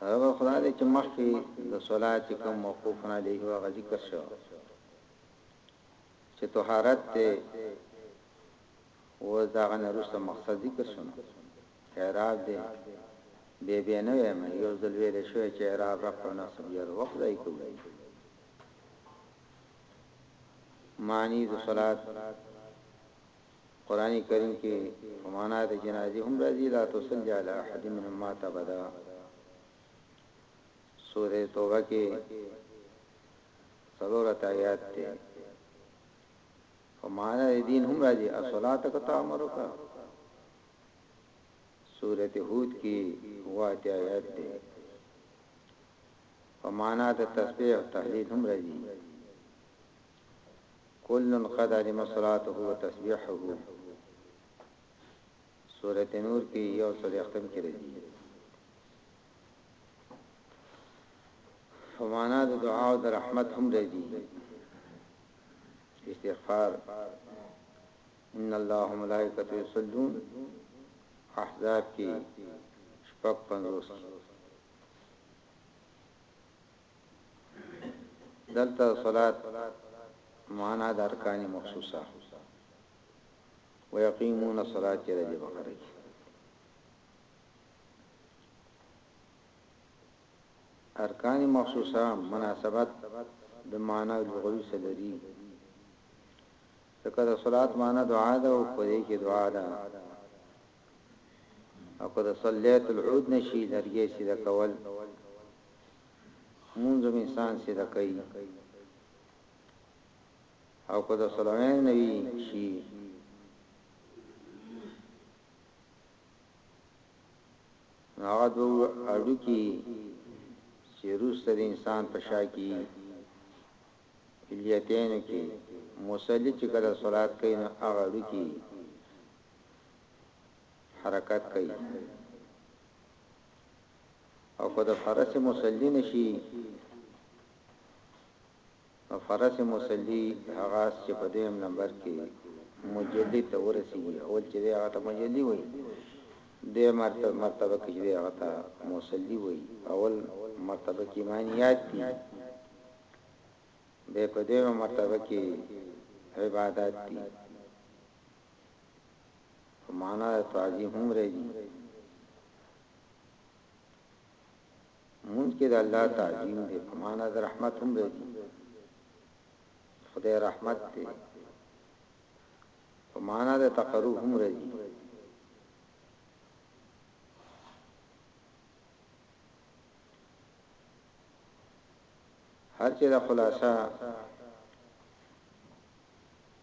هغه خدا دې چې مخکې د صلات کوم موقوف نه دی هغه ذکر شو چې طهارت ته و دا غنه رسو مقصد ذکر شو اعراب دې به به نه ویم یو ځل ویل شو چې اعراب رفع نصب یې وخت دی کوي معنی د صلات قرآن کریم کې په معنا د جنازي هم راځي لا تصلی علی احد منهم مات ابدا سوره توبه کې څلور آیات ته په معنا د دین هم راځي الصلاه کا تامرک سوره هود کې واته آیات ته په معنا د تسبیح او تهلیل هم راځي کل قد علم صلاته و تسبیحه سورة نور کی یو څلویښتم کی رضی په معنا د دعا او د رحمت هم رضی استغفار ان الله ملائکته یصلون احزاب کې شپږ پنځوس دلته د صلات معنا د ارکان مخصوصه ويقيمون الصلاه چې راځي بقره کې ارکان مخصوصه مناسبت د معنا لغوي سلري ځکه د صلات معنا دعا ده او په دې کې دعا ده او که د صلیت العود نه شي لرګی سیده کول لمونځ هم انسان سیده کوي او که د صلوین نه وي شي هغه دو اړو کې چې روس د انسان په شا کې الیتین کې مصلی چې کله صلات کوي نو هغه اړو کې حرکت کوي او خود فرس مصلی نشي او فرس مصلی هغه چې په دویم نمبر کې مجلی ته ورسیږي اول چې هغه ته مجلی وایي د مرتبه مرتبه کې دی هغه ته مصلی وای اول مرتبه کې ایمانیات دي به په دې مرتبه کې عبادت دي په معنا د تعظیم هم راځي مونږ کې د الله تعظیم دی په معنا د رحمت هم راځي خدای رحمت دی په معنا د تقرب هم راځي هر چې د خلاصہ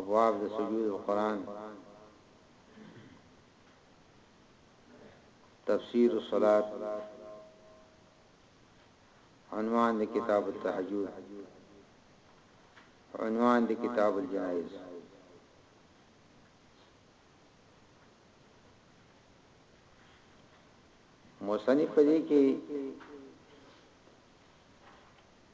ابواب د سجود القرآن تفسیر الصلاة عنوان د کتاب التهجد عنوان د کتاب الجنائز موسنی پدې کې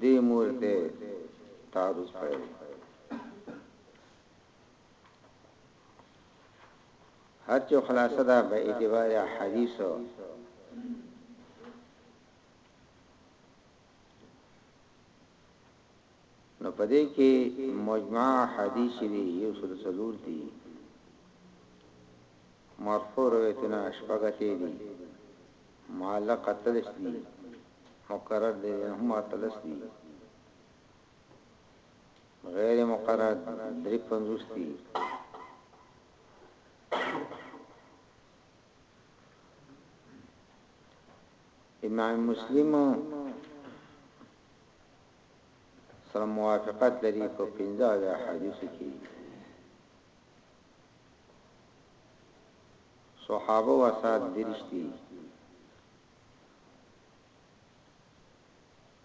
دې مور ته تعرض کړی هر چې خلاصه ده به اعتبار حدیث نو په دې کې مجمع احادیث چې دي یو سل څلور دي مرفوع روایتونه شپږ اتې دي معلق اتلس دي مقرر دي هم اتلس دي غیر مقرر درې پنځوس دي امام مسلم سره موافقت لري په پنځه او یا حدیثو کې صحابه و اصحاب درش دي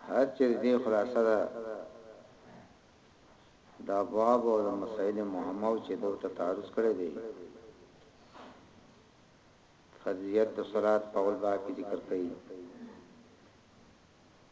هر چې دې خلاصه ده د ابواب او د مسائل مهمه چې دوته تعرض کړی دی فضیلت د صلات په اول باب کې ذکر کړي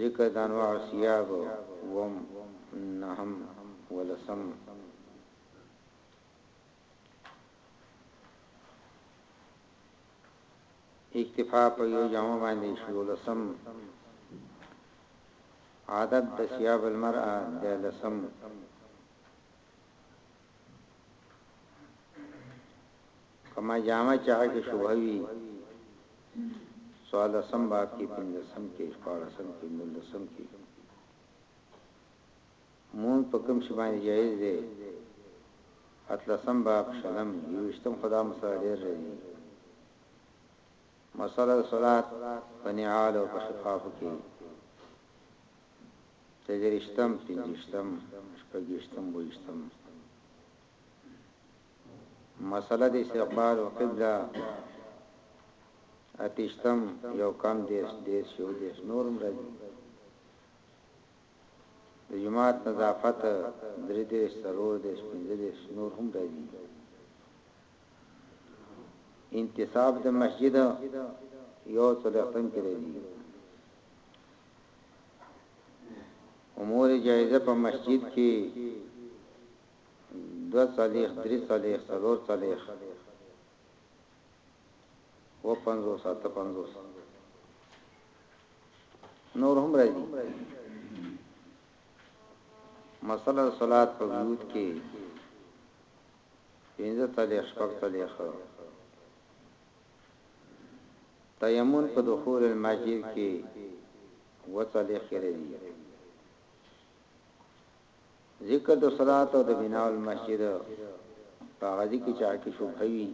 ذکر دانواع سیاګ اووم نهم ولسم اکتفا په یو جامع باندې شولسم عادت د سیاب المرأه د لسم کومه جامه چې هغه کې شبهه وي څوارلسم باب کې پنځلسم کې شپاړسم کې نولسم کې مون په کوم شي باندې جایز دی اتلسم باب شلم یوشتم خدا مسله ډېر راځي مسله صلات بنعال او په شفاف کې تدريشتم پنځشتم شپږشتم ويشتم مسله د استقبال او قبله اتشتم یو کم دیش دیش یو دیش نورم راځي د جماعت نظافت درې دیش سرور دیش پنځه دیش نور هم راځي انتصاب د مسجد یو څلختم کې راځي امور جایزه په مسجد کې دو صدیق دری صدیق سلور صدیق و پنزو سات پنزو نور هم راځي مسله صلات په بیوت کې پنځه صدیق شپږ صدیق تيمم په دخول المسجد کي دوه طريقي لري ذکر د صلات او د بناء المسجد په هغه دي کي چا کي شبهه وي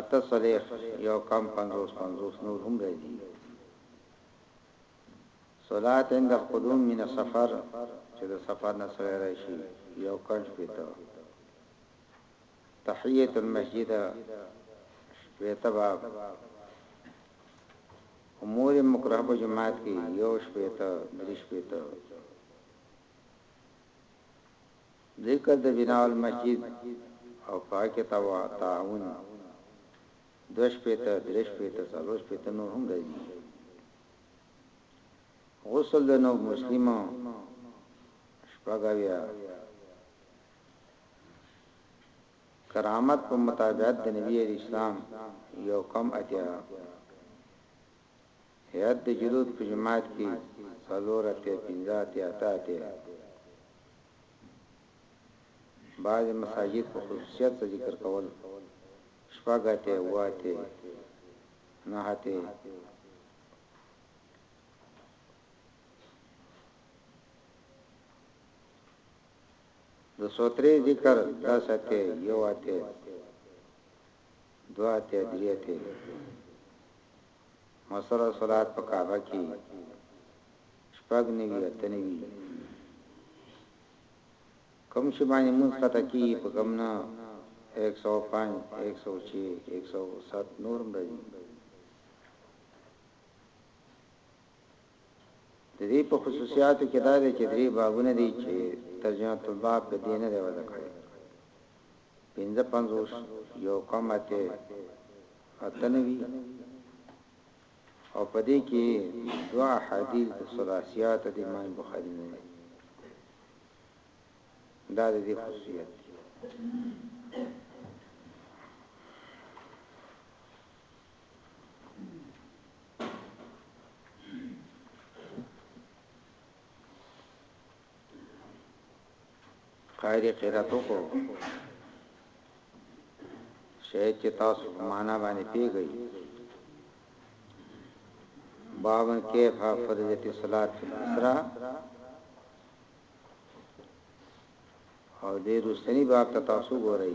اته صليخ يو کم پنځوس پنځوس نور هم راځي صلات عند القدوم من السفر چې د سفر نه سره راشي یو کټ پیته تحیه المسجد شپیته باب امور مکرهه په جماعت کې یو شپیته درې شپیته ذکر د بناء المسجد او پاکه توا تعاون دوش پیته درش پیته سالوش پیته نور هم راځي غسل د نو مسلمانو شپږاویا کرامت په متابعت د نبی علی اسلام یو کم اتیا هیئت د جلود په جماعت کې څلور اتیا پنځه اتیا اته اتیا بعض مساجد په خصوصیت څخه ذکر کول شپږ اتیا و اتیا نه اتیا د سوترې ذکر لس اته یو اته دوه اته درې اته مسره صلات په کعبه کې شپږ نیوی اته نیوی کم شي باندې موږ کته کې په کم نه 105 106 107 نور مرضی د دې په خصوصیاتو کې دا دی چې درې بابونه دي چې ترجمه الباب په دې نه دی وضع کړی. پنځه پنځوس یو کم اته اتنوي او په دې کې دوا حدیث د ثلاثیات د امام بخاری نه دی دا د دې خصوصیت دی قاری قراتو کو شاید چې تاسو په معنا باندې پیږئ باب کیف فرضیت الصلاه فی الاسرا او دې رسنی باب ته تاسو ګورئ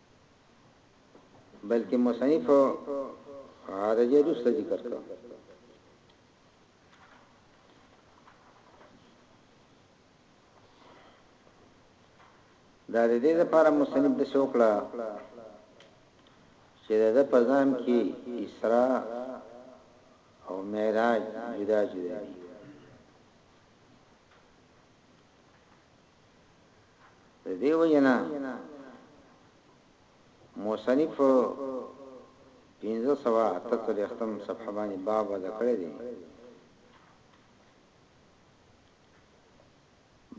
بلکې مصنف عارضه رسته ذکر کړه دا د دې لپاره مصنف د شوکړه چې د پزام کې اسراء او معراج جدا جدا دي دې وجنا مصنف پینځه سوا اته څلې ختم صفحه باندې باب ودا کړی دی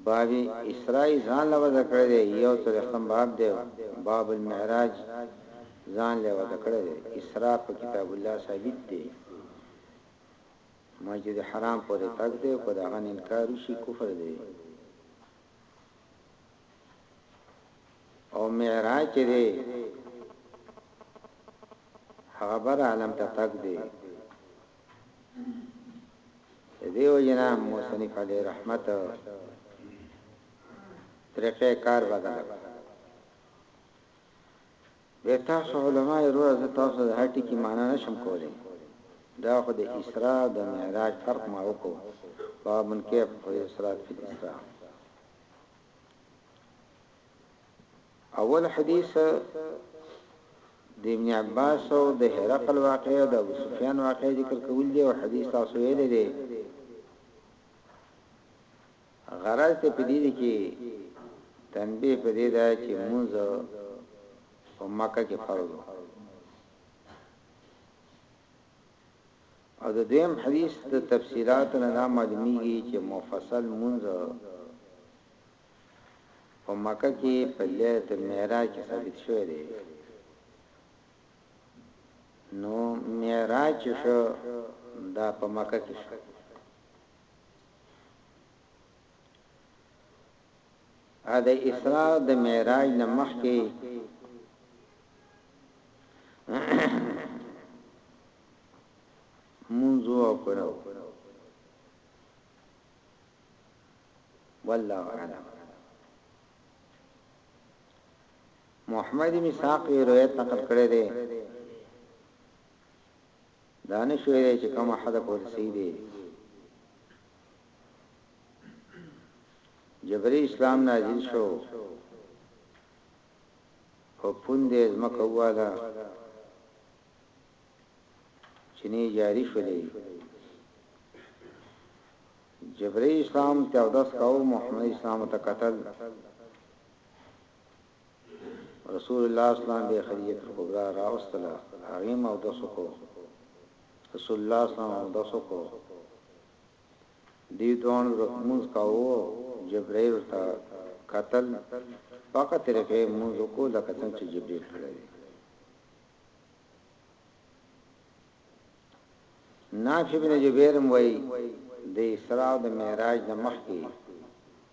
باب اسراء ځان له ودا کړی دی یو څلې ختم باب دی باب المعراج ځان له ودا کړی دی اسراء په کتاب الله ثابت دی مسجد حرام پورې تګ دی که دغه انکار وشي کفر دی او معراج چې دی هغه بر عالم ته تک دی دیو جنا مصنف علی رحمت طریقې کار بدل بیا تاسو علماء یې وروره زه تاسو ته د هر ټکي معنی نه شم کولی دا خو د اسراء او د معراج فرق ما وکړو باب کیف یصرات فی الاسراء اول حدیث د ابن عباس او د هرقل واقع او د ابو سفیان واقع ذکر کول دي او حدیث تاسو ویل دي غرض ته په دې دي چې تنبیه په دې ده چې مونږ په مکه کې فرض او د دیم حدیث د تفصیلات نه دا معلومیږي چې مفصل مونږ په مکه کې په ليله المعراج کې ثابت شوی دی نو معراج شو دا په مکه کې شو او د اسراء او د معراج نه مخکې منځو کړو والله اعلم محمد مساق روایت نقل کړی دی دا نه شو ویلای چې کومه حده پورې صحیح دی. جبري اسلام نازل شو او پوندې زمکه واله چې نه جاری شولې جبري اسلام ته اودس کاو محمد اسلام ته قتل رسول الله اسلام بیا خدیجه الکبرا راوستله هغه هم اودس وکړو رسول الله اسلام اودس وکړو دی دوان رکمونز کاوو جبرائیل ورته قتل پاکه طریقې مونږ کو لکه څنګه چې جبرائیل کړی نافع بن جبیر وای د اسراء او د معراج د مخکې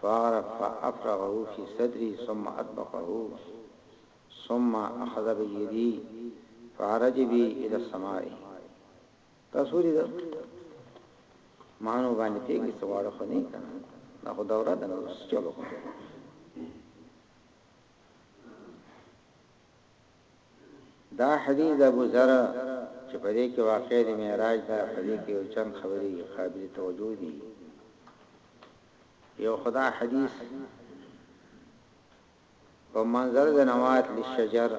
فاغرق فافرغه فی صدری ثم اطبقه ثم اخذ بیدی فعرج بی الی السماء تاسو دې مانو باندې پیګی سوال خو نه کنه دا خو دوره ده نو چلو دا حدیث ابو ذر چې په دې کې واقع دی معراج دا په دې کې یو چند خبرې قابل توجه دي یو خدا حدیث په منظر د نوات لشجر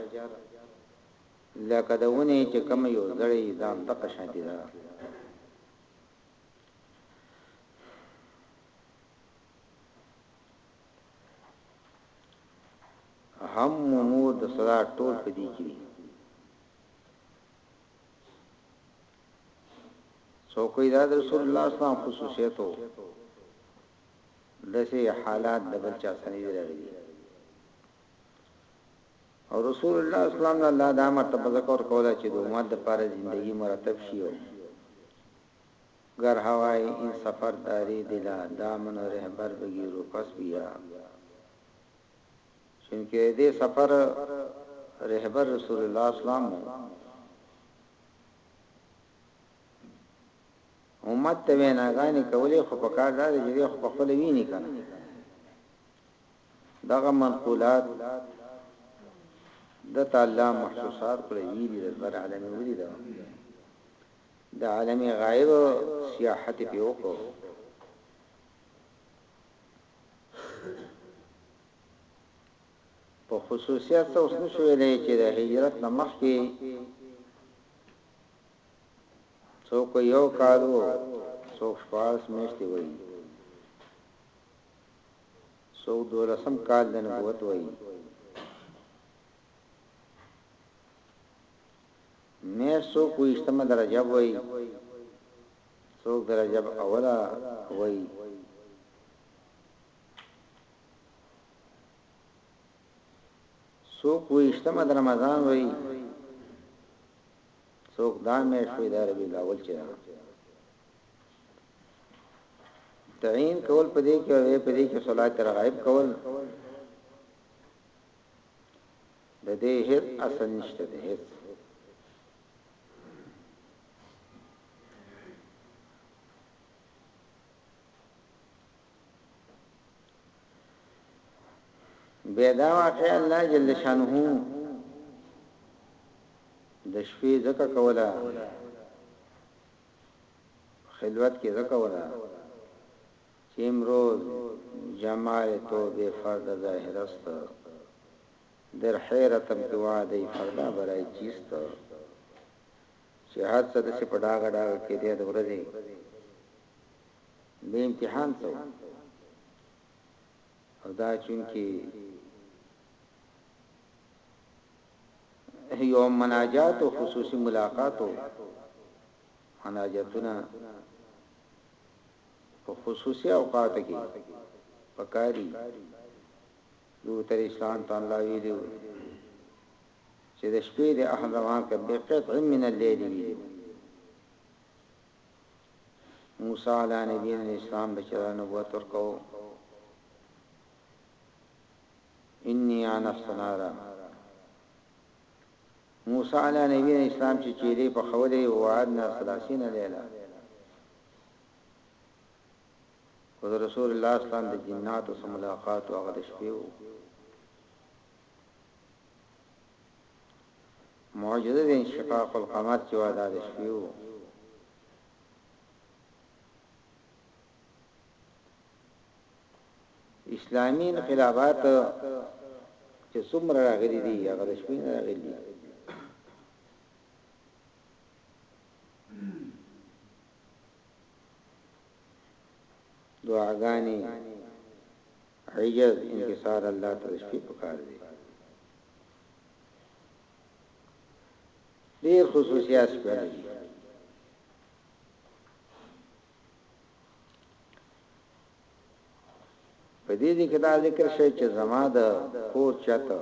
لکه د ونې چې کوم یو زړی دا دغه شانتی ده هم مو د صدا ټول په دې کې څوک وی دا د رسول الله صلی الله علیه وسلم خصوصیت وو دسه حالات د بل چا سره نه راغلي او رسول الله صلی الله علیه وسلم الله دا مرتبه ذکر کوله چې د امت لپاره ژوندۍ مرتب شي او ګر هوای ان سفر داری دلا دامن و رهبر بگیرو پس بیا چونکه دې سفر رهبر رسول الله اسلام امت ته ویناګانې کولې خو په کار دا دی چې خو په خپل ویني کنه دغه منقولات د تعالی محسوسات کړې دي د بر عالمي ولي دا د عالمي غایب سیاحت په وکړو په خصوصیت څه اوس نشو ویلای چې د هجرت نه مخکې څوک یو کالو څوک شپارس میشتې وایي څوک دولسم کال د نبوت وایي میر څوک ویشتمه درجه وایي څوک درجه اوله وایي څوک ویشتمه د رمضان وای څوک دا مې شوې د ربی الاول چې تعین کول پدې کې وې پدې کې صلات رغائب کول د دې هیڅ اصل نشته د هیڅ بیا دا واقع الله جل شانه د شپې زکه کوله خلوت کې زکه ولا چې امروز جمال تو به فرد ظاهر است در حیرتم کې وادي فردا برای چیست چې هر څه د څه پډاګه ډاګه کې دی د ورځې دی امتحان ته وو او دا چونکی یو مناجات او خصوصي ملاقات او مناجاتونه په خصوصي اوقات کې پکاري یو تر اسلام ته الله ویلو چې د شپې د احزمان کې بقیت من الليل ویلو موسی علی نبی علیہ السلام د چر نبوت ورکو انی انا السنارا موسی علی نبی علیہ السلام چې چیرې په خوله وعدنا 30 لیله او رسول الله اسلام د جناتو سره ملاقات او هغه د شپې معجزه د انشقاق القمر چې وادا د شپې وو اسلامي انقلابات چې څومره راغلي دي هغه د شپې نه راغلي دي دعاګانې عجز انکسار الله ته شپې پکار دي ډیر خصوصیات ښکاري په دې دي کې دا ذکر شوی چې زما د کور چاته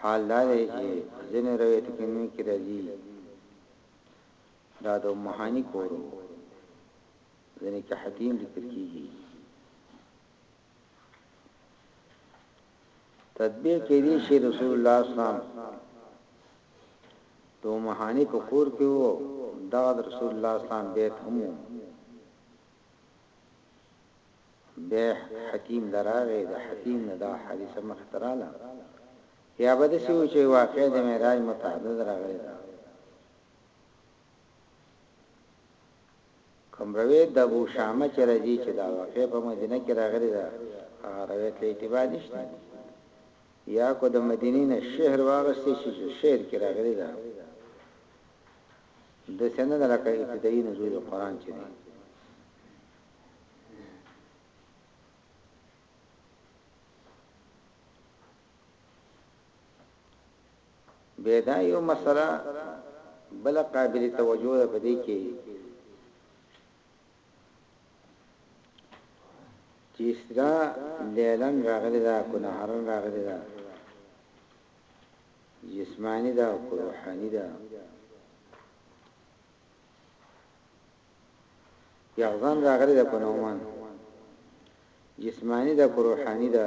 حال لري چې ځینې روایت کې نو کې راځي دا د مهانی کورو ځینې کې حتیم ذکر کیږي تطبیق کېدی شي رسول الله اسلام د امهانی په کور کې وو دا رسول الله اسلام بیت هم به حکیم لراغه د حکیم نه دا حادثه مختراله یا به د سیو چې واقع د معراج متعدد راغلی کوم روایت د ابو شامه چې راځي چې دا واقعه په مدینه کې راغلې ده هغه روایت له اعتبار نشته یا کو د مدینې نه شعر واغستې شي چې شعر کې راغلې ده د سنه د لکه ابتدایي نزول قرآن چې دی بیا دا یو مسله بل قابل توجه ده په دې کې چې اسرا لیلن راغلی دا کو نهارن راغلی دا جسمانی دا کو روحانی دا یغزان راغلی دا کو نومان جسمانی دا کو روحانی دا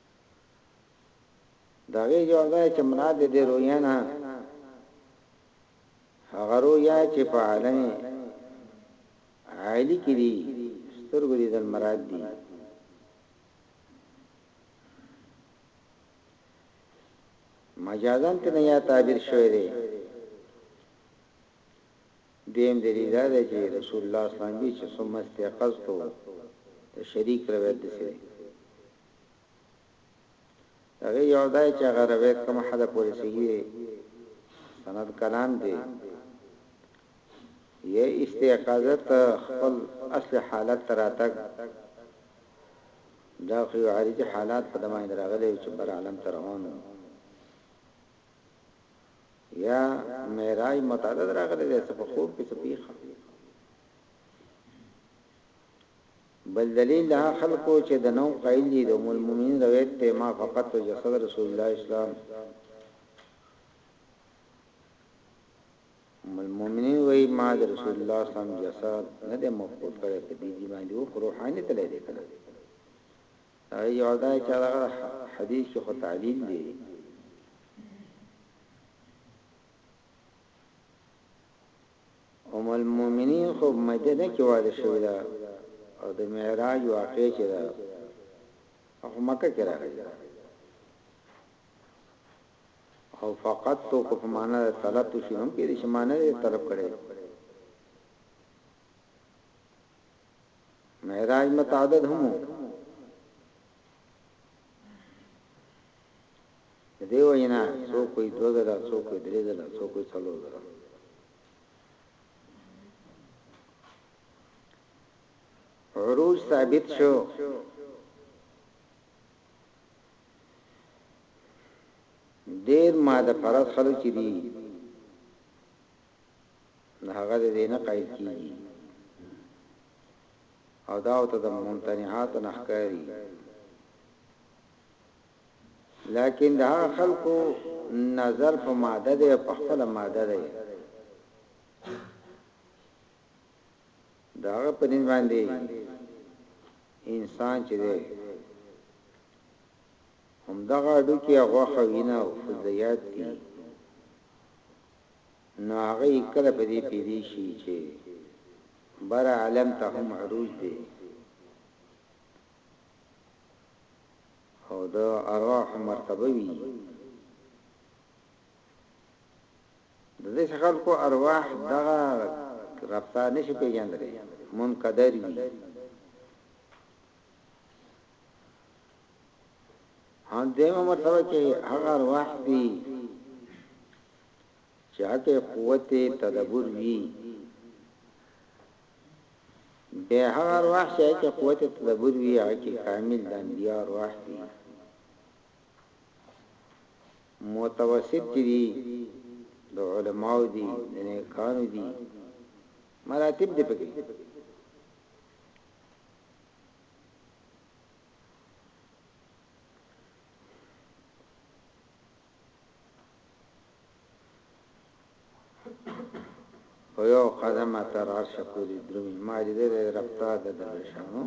د هغې جواب دا دی چې مراد د دې رویه نه هغه رویه چې په عالم عالی کې دي سترګو دې د مراد دي مجازن ته نه یا تعبیر شوی دی دیم دلیل دا دی چې رسول الله صلی الله علیه وسلم چې ثم استيقظتو ته شریک روایت دي هغه یو دای چې هغه روایت کوم حدا پورې صحیح سند کلام دی یا استیقاظت خپل اصل حالت تراتک دا خو عارضی حالات په دمه دراغلي چې بر عالم ترونه یا معراج متعدد راغلي د څه په خوب کې څه پیخه بل دليل د هغه خلکو چه د نوم قائل دي د ام المؤمنين روایت ته ما فقدت جسد رسول الله اسلام ام المؤمنين وی ما د رسول الله اسلام جسد نه د مفقود کړي په دې دي باندې او روحاني تللی دی کنه دا یو دا چې هغه حدیث کې خو تعلیل دی ام المومنین خو په مدینه کې واده شوې ده او د معراج واقعه چې ده هغه مکه کې راغلې ده او فقط تو کو په معنا د طلب تو شي هم کې دي چې معنا یې طلب کړي معراج متعدد هم د دې وجنه څوک وي دوه ځله څوک وي درې ځله څوک وي څلور ځله عروج ثابت شو ډیر ماده پرد خلک چې دي هغه دې نه قائل کیږي او دا او ته د ممتنعات نخکاری لکن د هغه خلکو نظر په ماده دی او په خپله ماده دی دا په دې باندې انسان چې دی هم دا غاډو کې هغه خوینه او فضیات دي نو هغه کله په دې پیری شي چې بر عالم ته هم عروج دي او د ارواحو مرتبه وي د داسې خلکو ارواح دغه رفتار نشي پیژندلی منقدر وي هم دیمه مرتبه کې هغه ارواح دي چې هغه قوت تدبر وي بیا هغه ارواح چې هغه کې قوت تدبر وي هغه کې کامل د انبیا ارواح دي متوسط دي د علماو دي د نیکانو دي مراتب دي پکې په یو قدم تر عرش پوری درومي ما لیدل رفتار د درویشانو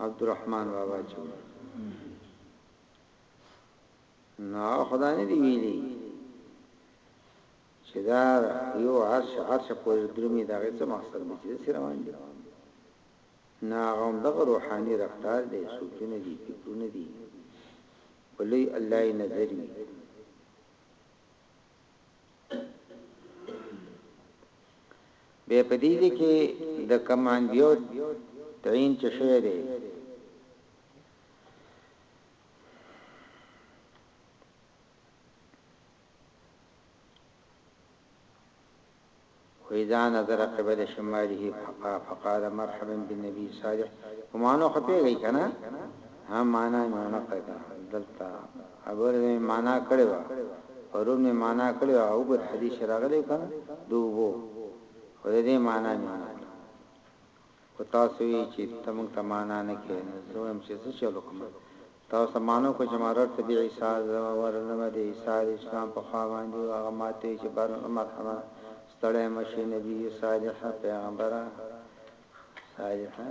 عبدالرحمن بابا چې نو خدای نه دی ویلي چې دا یو عرش عرش پوری درومي دا څه مقصد دی چې سره روان دي نه هغه دغه روحاني رفتار دی سوچونه دي فکرونه دي په لوی الله یې نظر وي. بیا په دې ځای کې د کمان بیو تعین چې شوی دی فاذا نظر قبل شماله فقا فقال مرحبا بالنبي صالح په معنو خو پوهیږئ کنه ها معنی مې ونه کړه کنه دلته ابره مې معنی کړې وه پرون مې معنی کړې وه او ګر حدیث راغلی کنه دوبو خو دې معنی مې ونه کړه خو تاسو وایئ چې ته موږ ته مانا نه ښیې، نو زه وایم چې څه چل وکړم؟ تاسو ته مانا وکړم چې مرر ته بعیسی ورغلم، د عیسی علیه السلام په خوا باندې و، هغه ماته وویل چې بر مرحمه، ستړی مه شې، نبی صالحه، پیغمبره صالحه،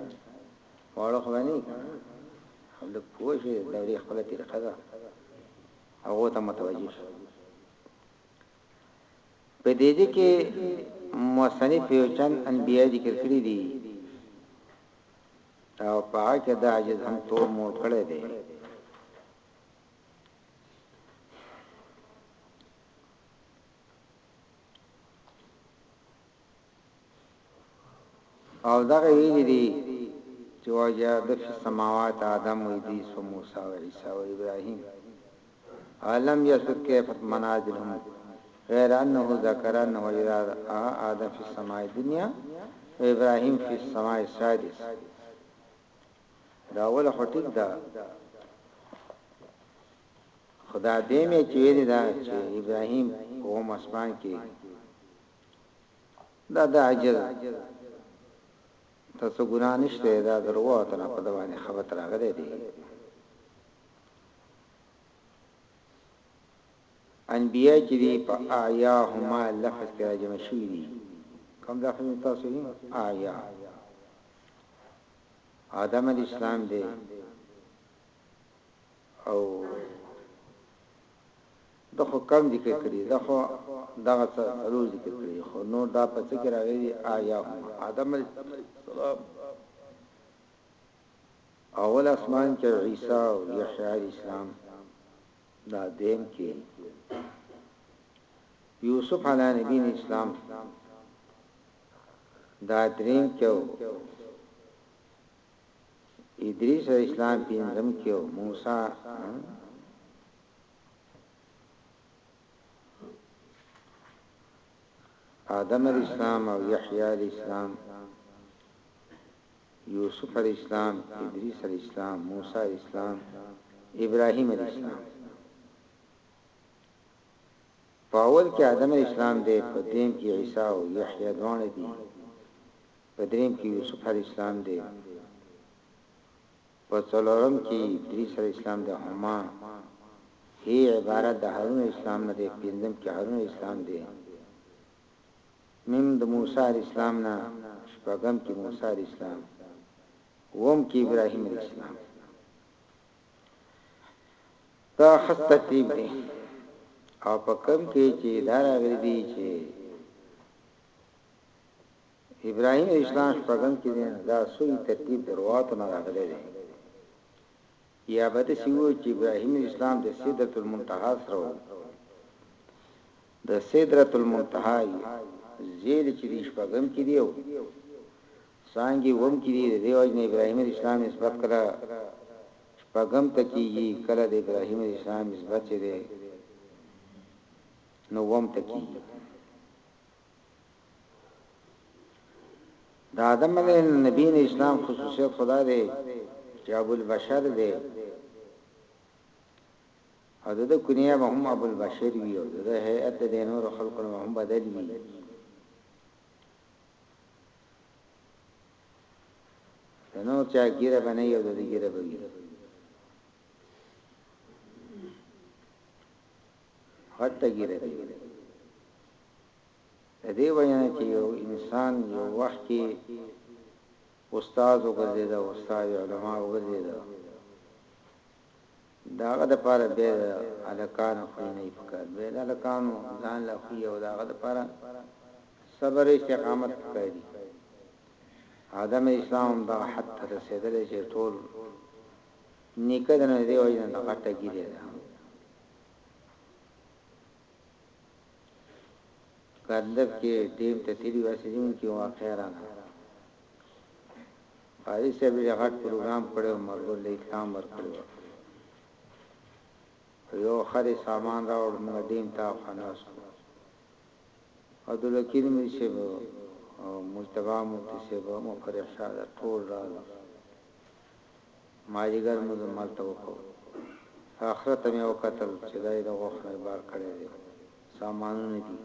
واړه خو به نه یې که نه؟ او لږ پوه شې، د دورې خپله طریقه ده، هغو ته متوجه شې. په دې دي کې مصنف یو چند انبیاء ذکر کړی دي او په هغه کې دا عجز هم تور مور کړی دی او دغه ویلي دي چې وجعد فی السماوات آدم و ادریس و موسی و عیسی و ابراهیم الم یذکر کیفت منازلهم غیر انه ذکر انه وجد آدم فی السماء الدنیا و ابراهیم فی السماء السادس دا اول خټیک دا خدا دې مې چې ویل دا چې ابراهیم په مسمان کې دا د عجز تاسو ګناه نشته دا دروا ته نه په دوانه خبر راغلي دي انبیاء چې دی په آیا هما لفظ کې راځم شوی دي کوم دا خو تاسو یې آیا آدم علی اسلام دی او ده خو کم ذکر کړي ده خو دغه څه څلور ذکر کړي خو نور دا په څه کې راغلي دي آیاهما آدم علیه السلام اول اسمان کې عیسی او یحیی علیه السلام دا دیم کې یوسف علی نبی اسلام دا دریم کې ادریس او اسلام پینځم کې او موسی آدم علیہ السلام او یحیی علیہ السلام یوسف علیہ السلام ادریس علیہ السلام موسی علیہ السلام ابراهیم علیہ السلام پاول کې آدم علیہ السلام دی په دیم کې عیسی او یحیی دوانه دي په دریم کی یوسف علی اسلام دی په څلورم کی دریس علی اسلام دی هما هی عبارت د هارون علی اسلام نه دی پنځم کی هارون علی اسلام دی میم د موسی علی اسلام نه شپږم کی موسی علی اسلام وم کی ابراهیم علی اسلام دا خط ترتیب دی او په کم کې چې دا راغلي دي چې ابراهیم اجلان شپږم کې دی دا سوی ترتیب درواتو نه راغلی دی یا به داسې وو چې ابراهیم اسلام د سدرت المنتها سره وو د سدرت المنتها زیل چې دی شپږم کې دی او څنګه ووم کې دی د وجنه ابراهیم اسلام نسبت کړه شپږم ته کیږي کله د ابراهیم اسلام نسبت دی نو ووم ته کیږي د آدم علی نبی نه اسلام خصوصیت خدا دی چې ابو البشر دی او د کنیه به هم ابو البشر وی او د هيئت د نور خلقو نه هم بدل وی نو چا ګیره باندې یو د ګیره باندې حتی ګیره دی ویلی د دې وجه نه چې یو انسان یو وخت کې استاد وګرځیدا او استاد علما وګرځیدا داغه د پاره به الکان خو نه فکر به الکانو ځان لا خو یو داغه د پاره صبر استقامت کوي آدم اسلام دا حد ته رسیدل چې ټول نیکه د نه دی وای نه غټه ګیره ده کندک کې ډیم ته تیری وسیدون کې واقعا راغله قاری صاحب یې غټ پروګرام کړو مرګول له اسلام ورکړو یو خري سامان راوړ موږ ډیم ته خلاص او دلکین مې شه او مجتبا مفتی صاحب مفرح شاه ټول راغله ماجیګر مو همالته وکړ. فاخره ته مې وکتل چې دا یې د غوښ نه بار کړی دی. سامانونه دي.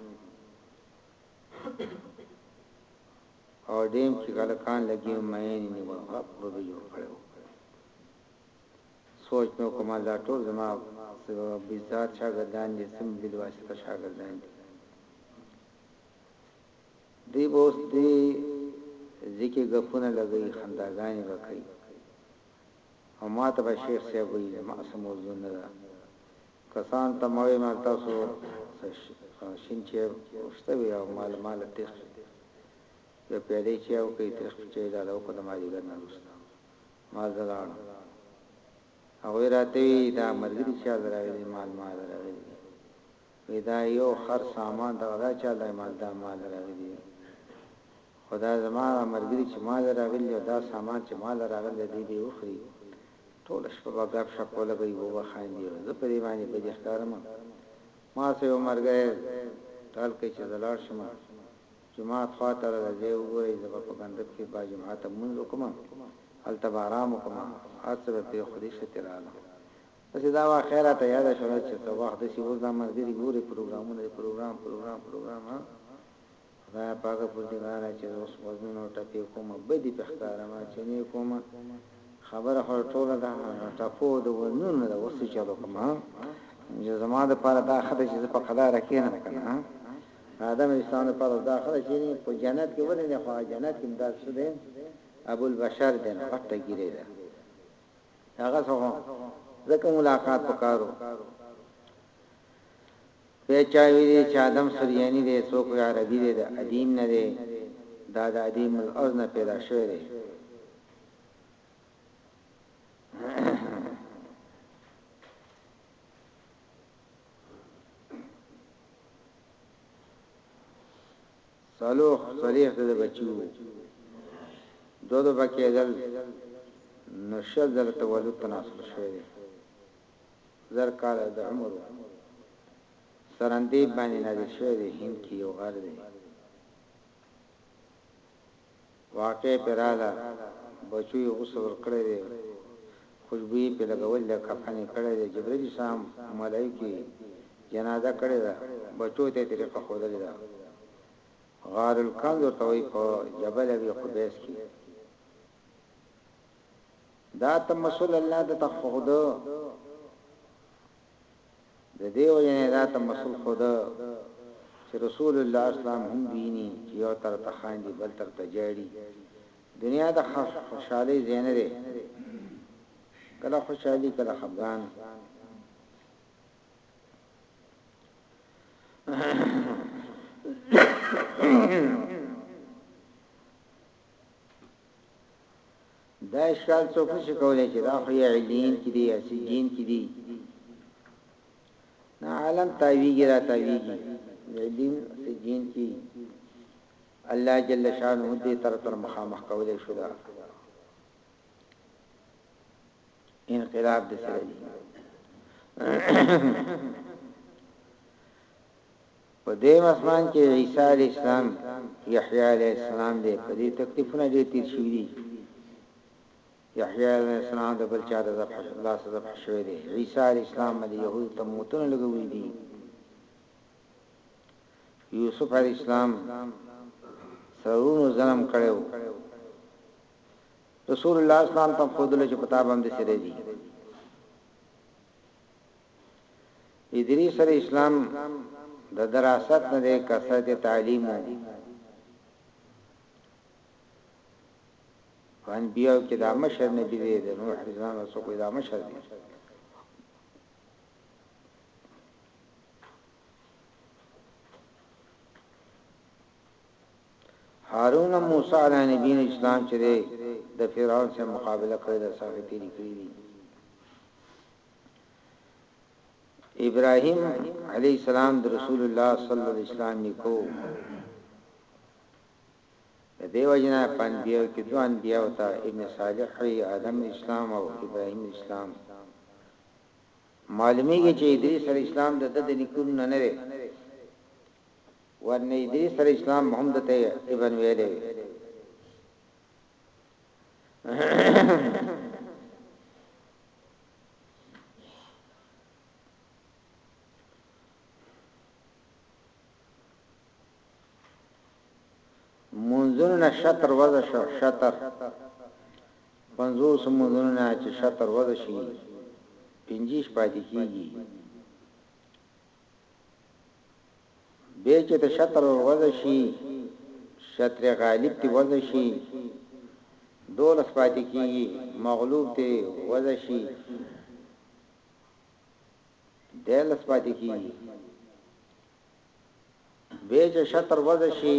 او ډیم کې هلکان لګي وو، مین یې نیول، غرب غرب یې جوړ کړی وو. سوچ مې وکړ مال دا ټول زما بالذات شاګردان دي، څه مې بالواسطه شاګردان دي. دوی به اوس دې ځي کې ګپونه لګوي خنداګانې به کوي او ما ته به شیخ صاحب وي زما څه موضوع نه ده کسان ته مې مال تاسو شین چې وشته وي او مال مال تخ یو پیالې چې او کوي تخ چې دا لو قدم علي ګر نه وشته ما زلاړ هغه راته دا مرګري چې راغلي مال مال راغلي وی دا یو خر سامان دغه دا چا له مال دا مال راغلی دی خو دا زما هغه ملګری چې مال راغلی دی او دا سامان چې مال راغلی دی دی به یې وخوري ټوله شپه به ګپ شپ ولګوي و به خاندي او زه په دې باندې بدي ښکارم ما سه یو ملګری ټال کوي چې زه لاړ شم جومات خوا ته راځه ځای وګورئ زه به په ګندب کې با جماعته لمونځ وکړم هلته به ارام وکړم هر څه به پرېښودی ښه تېراله داسې دا واقعه راته یاده شوله چې څه وخت داسې اوس دا ملګري ګوري پروګرامونه دي پروګرام پروګرام پروګرام ها خدای پاکه پوندې ماله چې زه اوس وزنونو ټپې کوم بدي په ښکاره ما چې نه کوم خبره خو ټوله ده ټپو د وزنونو ده اوس چې چلو کوم چې زما د پاره دا خدای چې په قضا راکینم کنه آدم اسلام د پاره دا خدای چې په جنت کې ولې نه خو جنت کې دا څه ده ابو البشر دین غټه ګیره ده هغه څه ځکه ملاقات وکړو په چا ویلي چې ادم سریانی دی څوک عربي دی د ادیم نه دی دا د ادیم الارض نه پیدا شوی دی څلوښت څلېښت د ده بچي وو، دو د به کېدل، نو شل ځله تولد ته ناسل شوی دی، زر کاله د عمر وو، سرندیب باندې نازل شوی دی، هند کې یو غر دی، واقع پرې راغله، بچو يې غسل ورکړی دی، خوشبويي پرې لګولې ده، کفن يې کړی دی، جبرائيل اسلام ملائکو يې جنازه کړې ده، بچو ته يې طريقه ښودلې ده، غار الکنز ورته وايي په جبل ابي قبيس کې دا تمثل الله ده ته ښوده، د دې وجه نه دا تمثل خود چې رسول الله اسلام هم ویني چې یو تر ته خاندي بل تر ته جاړي دنیا د خوشحالي زین ده کله خوشحالي کله خفګان دا اشکال څوک نشي کولای چې دا خو یې علین کې دی یا سجین کې دی نه عالم تاویږي را تاویږي علین سجین کې الله جل شانه دې تر تر مخامخ کولای شو دا انقلاب دې سره په دویم اسمان کې عیسی علیه السلام، یحیی علیه السلام دی، په دې تکلیفونه ډېر تېر شوي دي. یحیی علیه السلام د بل چا د ذبح لاسه ذبح شوی دی، عیسی علیه السلام باندې یهودو تموتونه لګولي دي، یوسف علیه السلام سرونو ظلم کړو رسول الله اسلام ته خودل چې پتا باندې سره دي ادریس علیه السلام د دراست نه دی کثرت تعلیم وو فان بیاو کې دا مشر نبی دی د نوح اسلام سو کوی دا مشر دی هارون موسی علی نبین اسلام چې دی د فرعون سره مقابله کړې ده صحابه تیری کړی دي ابراهيم عليه السلام د رسول الله صلی الله علیه وسلم نکو د دیو جنا پن بیو کې دوه انبیا او تا ابن صالح ای ادم اسلام او ابراهيم اسلام معلومیږي چې ادریس علی اسلام د د نکو نه نه ور نژدې سره اسلام به هم دته ابن ویلې وي منځونو نه شطر وځه شو شطر پنځوس منځونو نه چې شطر وځه شي پنځیش پاتې کیږي بیا چې ته شطر وضع شي شطر غالب تی وضع شي دولس پاتې کیږي مغلوب تی وضع شي دولس پاتې کیږي به چې شطر وضع شي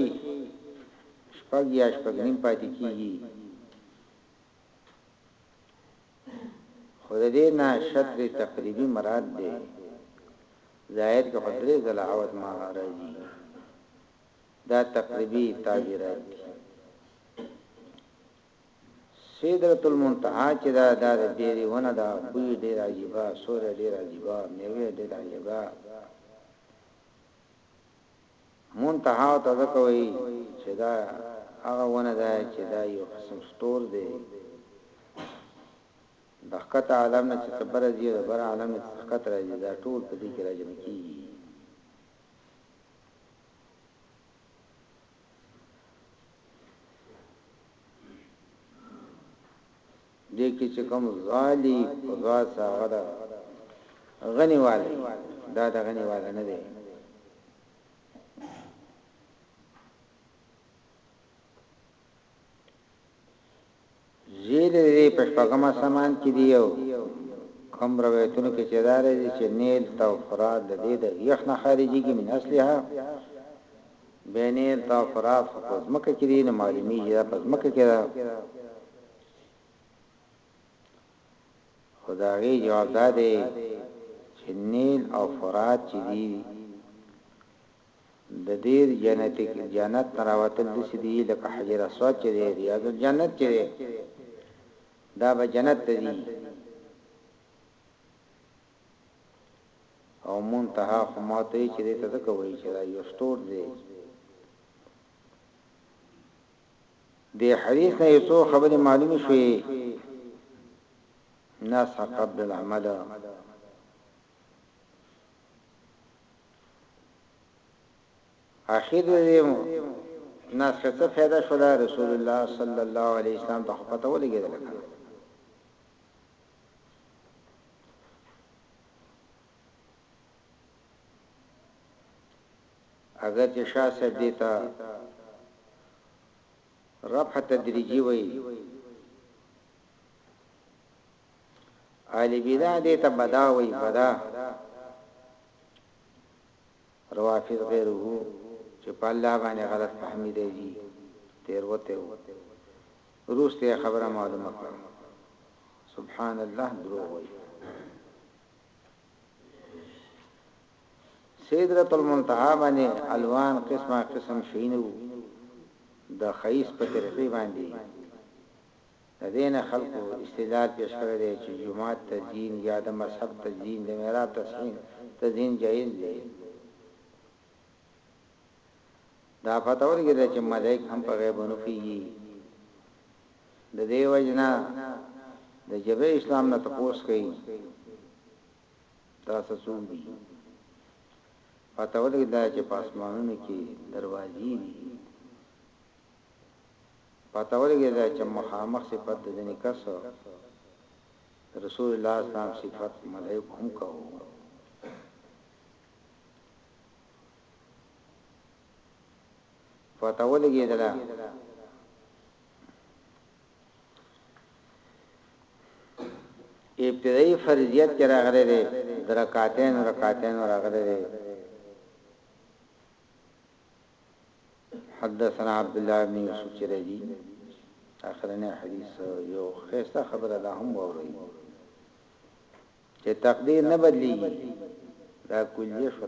شپږ یا شپږ نیم پاتې کیږي خو د دې نه شطر تقریبي مراد دی زاید که خو درې ځله عوض ما راځي دا تقریبي تعبیرات دي سیدرت المنتها چې دا د بیری ونه دا بوی ډیر عجیبه سور ډیر عجیبه میوه ډیر عجیبه منتهاء ته ځکه وایي چې دا هغه ونه ده چې دا یو قسم سټور دی د ښکته عالم نه چې څه بره ځي او د بره عالم نه چې څه ښکته راځي دا ټول په دې کې راجمع کیږي دې کې چې کوم غالي په غا سه هغه ده غني والي دا د غني والي نه دی زیل دې په شپږم سامان کې دی یو کم روایتونو کې چې دار دي چې نیل تو فراد د دې د یخ نه خارجي کې من اصلها بینیل تو فراد خو پزمکه کې دی نه معلومیږي دا پزمکه کې ده خو د هغې جواب دا دی چې نیل او فرات چې دي د دې جنت جنت نه راوتل داسې دي لکه حجر اسود چې دی ریاض الجنت چې دی دا به جنت ته دي او منتها خو ماته چې دې ته ځکه وایي چې دا یو سټور دی دې حدیث نه یو څو خبرې معلومې شوې، نسخ قبل العمل، اخر دې نسخ څه فائدہ شوله رسول الله صلی الله علیه وسلم ته پته ولګېدل کنه اګر چې شاه صاحب دې ته رفع تدریجی وایي اهل بدع دې ته بدا وایي بدا روافض غیره چې په الله باندې غلط فهمي دی جی تیر وته وو روسته خبره معلومه کړه سبحان الله دروغ وایي سدرة المنتهی باندې الوان قسمه قسم شيونه وو د خيس په طريقې باندې د دې نه خلقو استدلال پیش کړی دی چې جمعات تزین یا د مذهب تزین د میرا تسین تزین جایز دی دا پته ورګی دا چې ملائک هم په غیب نه پیږي د دې وجنا د جبه اسلام نه تپوس کوي تاسو څوک دي پته ولګي دا چې په اسمانونو کې دروازې دي پته ولګي دا چې مخامخ صفت د ځنې کس رسول الله اسلام صفت ملائک هم کوو پته ولګي دا ابتدائی فرضیت کې راغلي دي درکاتین رکاتین راغلي دي حدثنا عبد الله بن يوسف چرېدي اخرنه حدیث یو خسته خبره ده هم ووري چې تقدیر نه بدلي دا کلیه شوه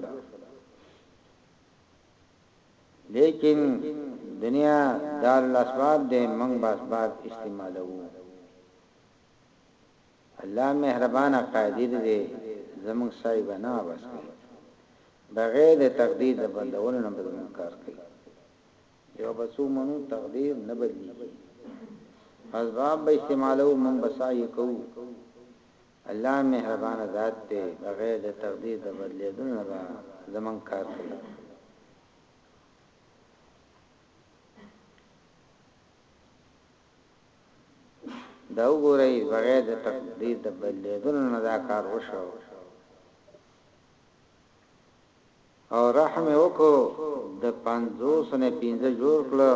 لیکن دنیا دار الاسباب دی موږ به اسباب استعمالوو الله مهربانه قادر دی زموږ سعی به نه عوض کوي بغیر د تقدیر د بدلولو نه به موږ کار کوي یو به څو منو تقدیر نه بدلیږي اسباب به استعمالو موږ به سعی کوو الله مهربانه ذات دی بغیر د تقدیر د بدلیدلو نه به زموږ کار کوي. دا وګورئ بغیر د تقدیر د بدلیدلو نه دا کار وشو او رحم وکړو د 50 نه 15 جوړ کړو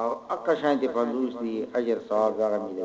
او اقشان دي 50 دي اجر ثواب هغه ملي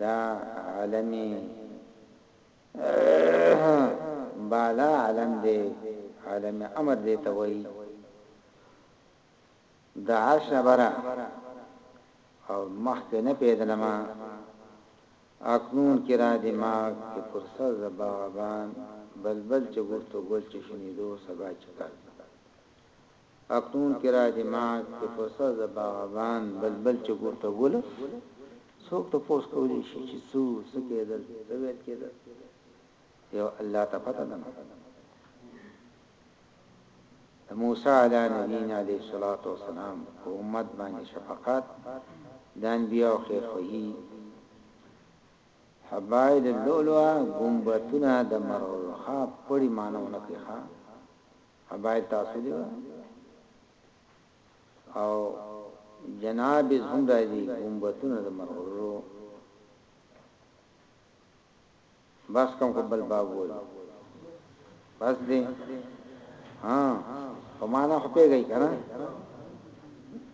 دا علم بالا علم دی علم امر دی ته وای دا عرش برا او مخ کې نه پیدلما اکنون کې را دماغ کې پرسه زبابان بلبل چې ګورته ګل چې شنیدو سبا چې کار پښتون کې را دې مات کې په سوزه باغبان بلبل چې ګورته ګله څوک ته پوس کولی شي چې څو څه کېدل څه ویل کېدل یو الله ته پته ده د موسی علی نبینا علیه الصلاۃ والسلام او امت باندې شفقت د انبیاء او خیر خوهی حبایل اللؤلؤ گنبتونه د مرغلخا پړی مانونه کوي حبای تاسو دی او جناب زم راځي ګمبتونه د مرغلو بس کوم کو بل باب وای بس دی ها په معنا خپې گئی کنه